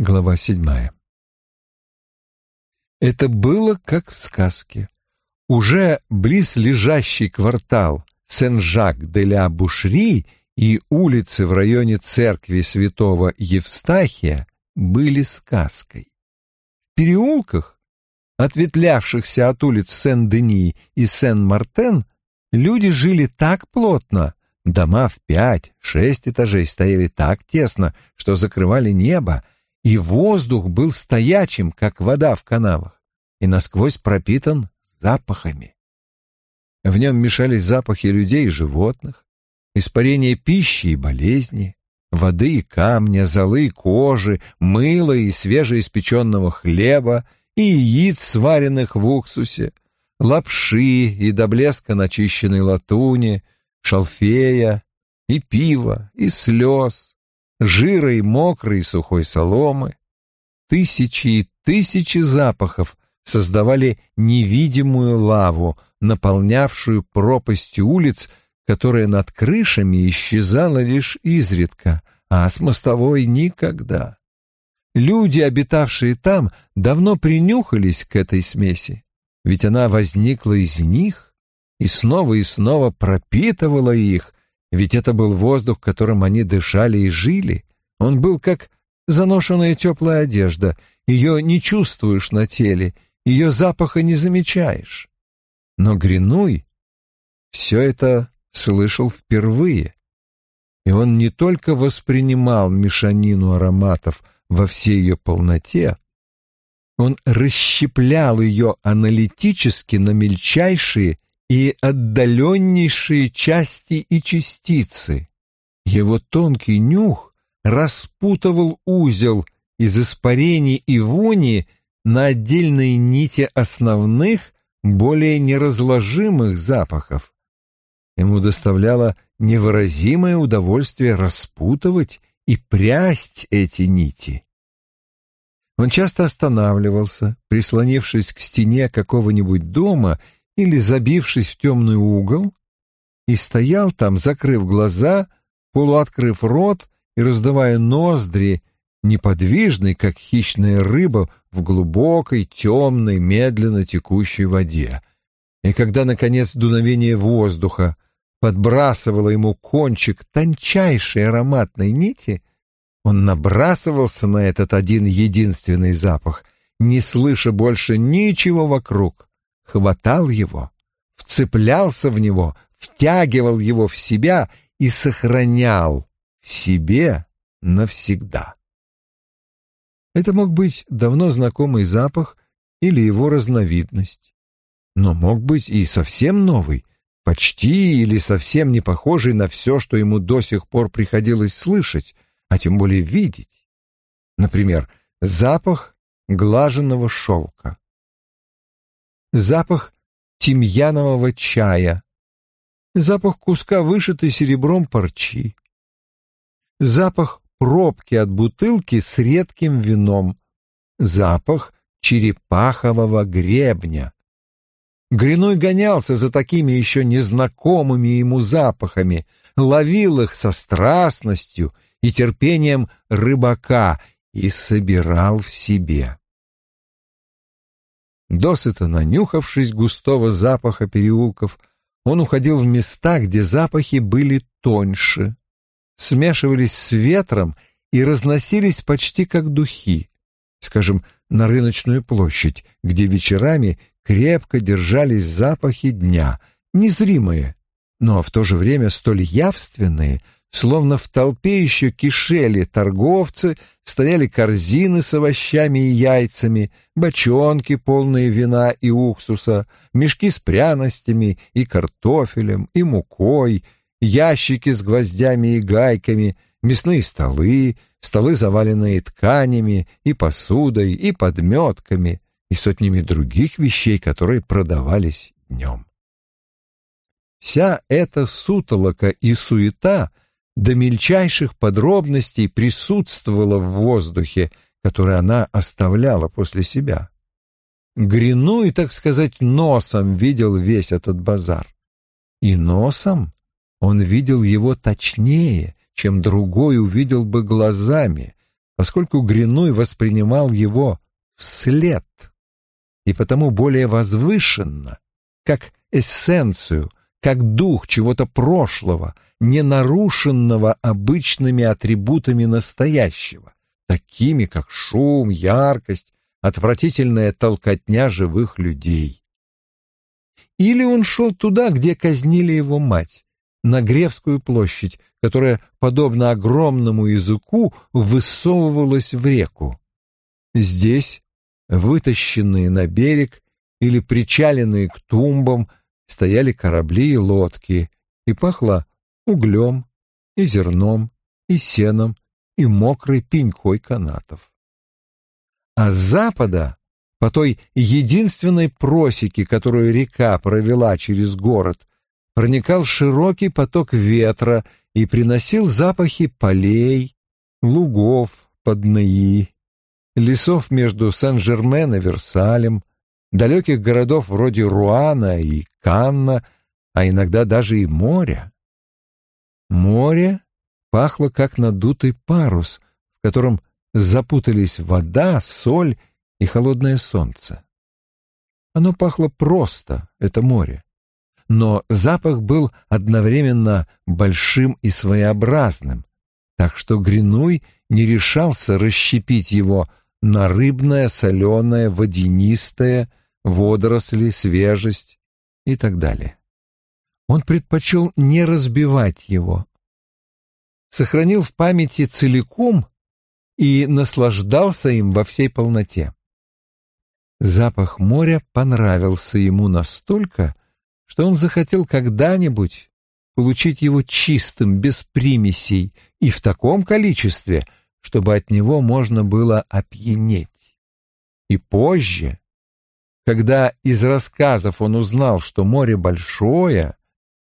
Глава седьмая. Это было как в сказке. Уже близ лежащий квартал Сен-Жак-де-ля-Бушри и улицы в районе церкви святого Евстахия были сказкой. В переулках, ответвлявшихся от улиц Сен-Дени и Сен-Мартен, люди жили так плотно, дома в пять, шесть этажей стояли так тесно, что закрывали небо, и воздух был стоячим, как вода в канавах, и насквозь пропитан запахами. В нем мешались запахи людей и животных, испарение пищи и болезни, воды и камня, золы и кожи, мыла и свежеиспеченного хлеба, и яиц, сваренных в уксусе, лапши и до блеска начищенной латуни, шалфея, и пива, и слез, жира и мокрой и сухой соломы. Тысячи и тысячи запахов создавали невидимую лаву, наполнявшую пропасть улиц, которая над крышами исчезала лишь изредка, а с мостовой никогда. Люди, обитавшие там, давно принюхались к этой смеси, ведь она возникла из них и снова и снова пропитывала их, ведь это был воздух, которым они дышали и жили. Он был как заношенная теплая одежда, ее не чувствуешь на теле, ее запаха не замечаешь. Но Гринуй все это слышал впервые, и он не только воспринимал мешанину ароматов во всей ее полноте, он расщеплял ее аналитически на мельчайшие и отдаленнейшие части и частицы. Его тонкий нюх распутывал узел из испарений и вони на отдельные нити основных, более неразложимых запахов. Ему доставляло невыразимое удовольствие распутывать и прясть эти нити. Он часто останавливался, прислонившись к стене какого-нибудь дома или забившись в темный угол, и стоял там, закрыв глаза, полуоткрыв рот и раздавая ноздри, неподвижный, как хищная рыба в глубокой, темной, медленно текущей воде. И когда, наконец, дуновение воздуха подбрасывало ему кончик тончайшей ароматной нити, он набрасывался на этот один единственный запах, не слыша больше ничего вокруг, хватал его, вцеплялся в него, втягивал его в себя и сохранял в себе навсегда. Это мог быть давно знакомый запах или его разновидность, но мог быть и совсем новый, почти или совсем не похожий на все, что ему до сих пор приходилось слышать, а тем более видеть. Например, запах глаженного шелка запах тимьянового чая, запах куска вышитой серебром парчи, запах пробки от бутылки с редким вином, запах черепахового гребня. Гриной гонялся за такими еще незнакомыми ему запахами, ловил их со страстностью и терпением рыбака и собирал в себе. Досыта нанюхавшись густого запаха переулков, он уходил в места, где запахи были тоньше, смешивались с ветром и разносились почти как духи, скажем, на рыночную площадь, где вечерами крепко держались запахи дня, незримые, но в то же время столь явственные, Словно в толпе еще кишели торговцы, стояли корзины с овощами и яйцами, бочонки, полные вина и уксуса, мешки с пряностями и картофелем, и мукой, ящики с гвоздями и гайками, мясные столы, столы, заваленные тканями и посудой, и подметками, и сотнями других вещей, которые продавались днем. Вся эта сутолока и суета — до мельчайших подробностей присутствовала в воздухе, который она оставляла после себя. Грину и, так сказать, носом видел весь этот базар. И носом он видел его точнее, чем другой увидел бы глазами, поскольку Гринуй воспринимал его вслед и потому более возвышенно, как эссенцию, как дух чего-то прошлого, не нарушенного обычными атрибутами настоящего, такими как шум, яркость, отвратительная толкотня живых людей. Или он шел туда, где казнили его мать, на Гревскую площадь, которая, подобно огромному языку, высовывалась в реку. Здесь, вытащенные на берег или причаленные к тумбам, стояли корабли и лодки, и пахло углем, и зерном, и сеном, и мокрой пенькой канатов. А с запада, по той единственной просеке, которую река провела через город, проникал широкий поток ветра и приносил запахи полей, лугов под Наи, лесов между Сен-Жермен и Версалем, далеких городов вроде Руана и Канна, а иногда даже и моря. Море пахло как надутый парус, в котором запутались вода, соль и холодное солнце. Оно пахло просто, это море, но запах был одновременно большим и своеобразным, так что Гринуй не решался расщепить его на рыбное, соленое, водянистое, водоросли, свежесть и так далее. Он предпочел не разбивать его, сохранил в памяти целиком и наслаждался им во всей полноте. Запах моря понравился ему настолько, что он захотел когда-нибудь получить его чистым, без примесей и в таком количестве, чтобы от него можно было опьянеть. И позже, когда из рассказов он узнал, что море большое,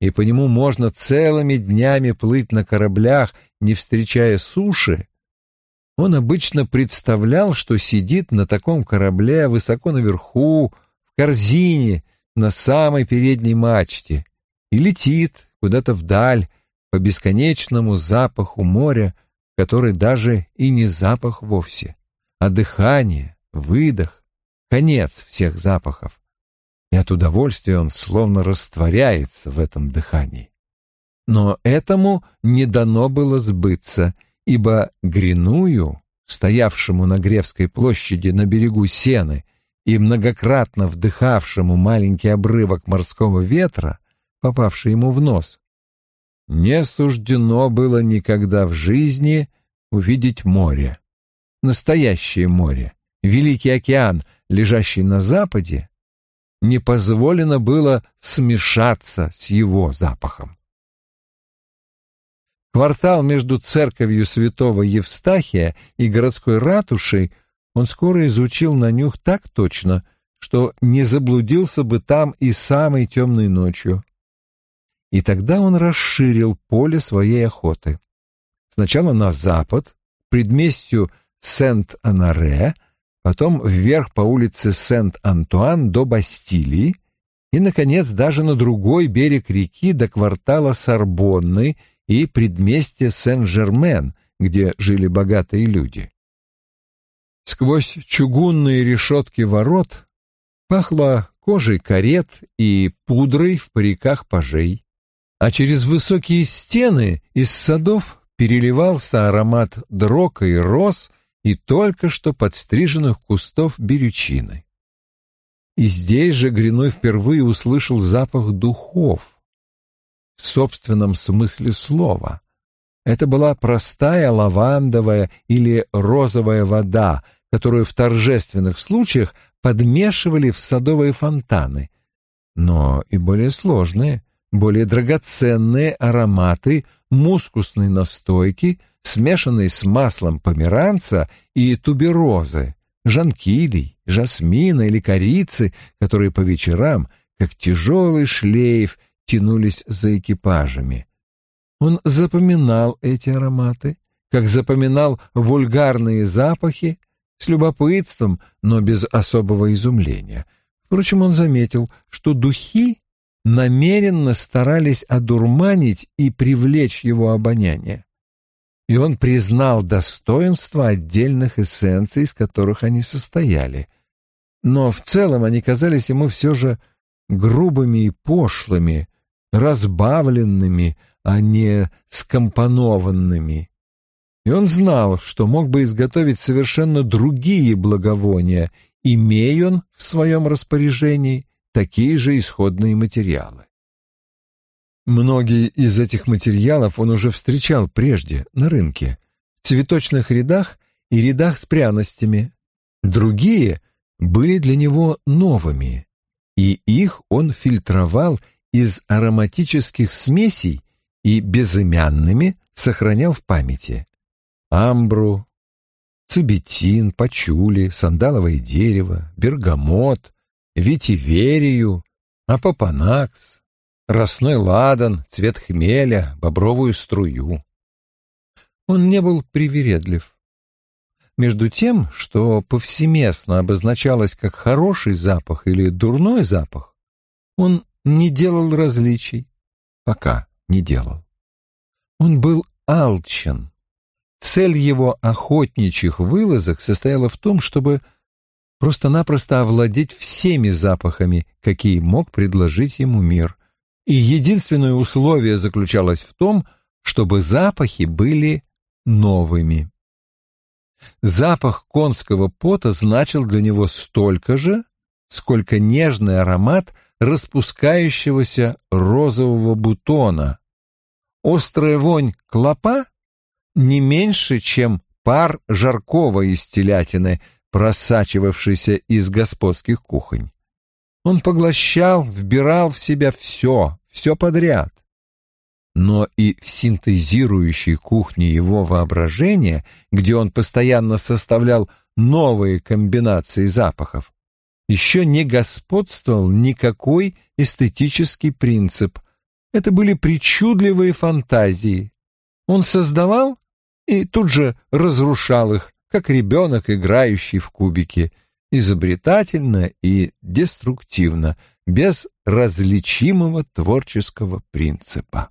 и по нему можно целыми днями плыть на кораблях, не встречая суши, он обычно представлял, что сидит на таком корабле высоко наверху, в корзине, на самой передней мачте и летит куда-то вдаль по бесконечному запаху моря, который даже и не запах вовсе, а дыхание, выдох, конец всех запахов. И от удовольствия он словно растворяется в этом дыхании. Но этому не дано было сбыться, ибо Гриную, стоявшему на Гревской площади на берегу Сены и многократно вдыхавшему маленький обрывок морского ветра, попавший ему в нос, не суждено было никогда в жизни увидеть море. Настоящее море, Великий океан, лежащий на западе, не позволено было смешаться с его запахом. Квартал между церковью святого Евстахия и городской ратушей он скоро изучил на нюх так точно, что не заблудился бы там и самой темной ночью. И тогда он расширил поле своей охоты. Сначала на запад, предместью Сент-Анаре, потом вверх по улице Сент-Антуан до Бастилии и, наконец, даже на другой берег реки до квартала Сорбонны и предместья Сен-Жермен, где жили богатые люди. Сквозь чугунные решетки ворот пахло кожей карет и пудрой в париках пажей, а через высокие стены из садов переливался аромат дрока и роз и только что подстриженных кустов берючины. И здесь же Гриной впервые услышал запах духов в собственном смысле слова — это была простая лавандовая или розовая вода, которую в торжественных случаях подмешивали в садовые фонтаны. Но и более сложные, более драгоценные ароматы мускусной настойки, смешанной с маслом померанца и туберозы, жанкилей, жасмина или корицы, которые по вечерам, как тяжелый шлейф, тянулись за экипажами. Он запоминал эти ароматы, как запоминал вульгарные запахи, с любопытством, но без особого изумления. Впрочем, он заметил, что духи намеренно старались одурманить и привлечь его обоняние. и он признал достоинство отдельных эссенций, из которых они состояли. Но в целом они казались ему все же грубыми и пошлыми, разбавленными, а не скомпонованными. И он знал, что мог бы изготовить совершенно другие благовония, имея он в своем распоряжении такие же исходные материалы. Многие из этих материалов он уже встречал прежде на рынке, в цветочных рядах и рядах с пряностями. Другие были для него новыми, и их он фильтровал из ароматических смесей и безымянными сохранял в памяти. Амбру, цибетин, пачули, сандаловое дерево, бергамот, ветиверию, апопанакс, росной ладан, цвет хмеля, бобровую струю. Он не был привередлив. Между тем, что повсеместно обозначалось как хороший запах или дурной запах, он не делал различий, пока не делал. Он был алчен. Цель его охотничьих вылазок состояла в том, чтобы просто-напросто овладеть всеми запахами, какие мог предложить ему мир, и единственное условие заключалось в том, чтобы запахи были новыми. Запах конского пота значил для него столько же, сколько нежный аромат распускающегося розового бутона. Острая вонь клопа не меньше, чем пар жаркого из телятины, просачивавшийся из господских кухонь. Он поглощал, вбирал в себя все, все подряд. Но и в синтезирующей кухне его воображения, где он постоянно составлял новые комбинации запахов, еще не господствовал никакой эстетический принцип. Это были причудливые фантазии. Он создавал и тут же разрушал их, как ребенок, играющий в кубики, изобретательно и деструктивно, без различимого творческого принципа.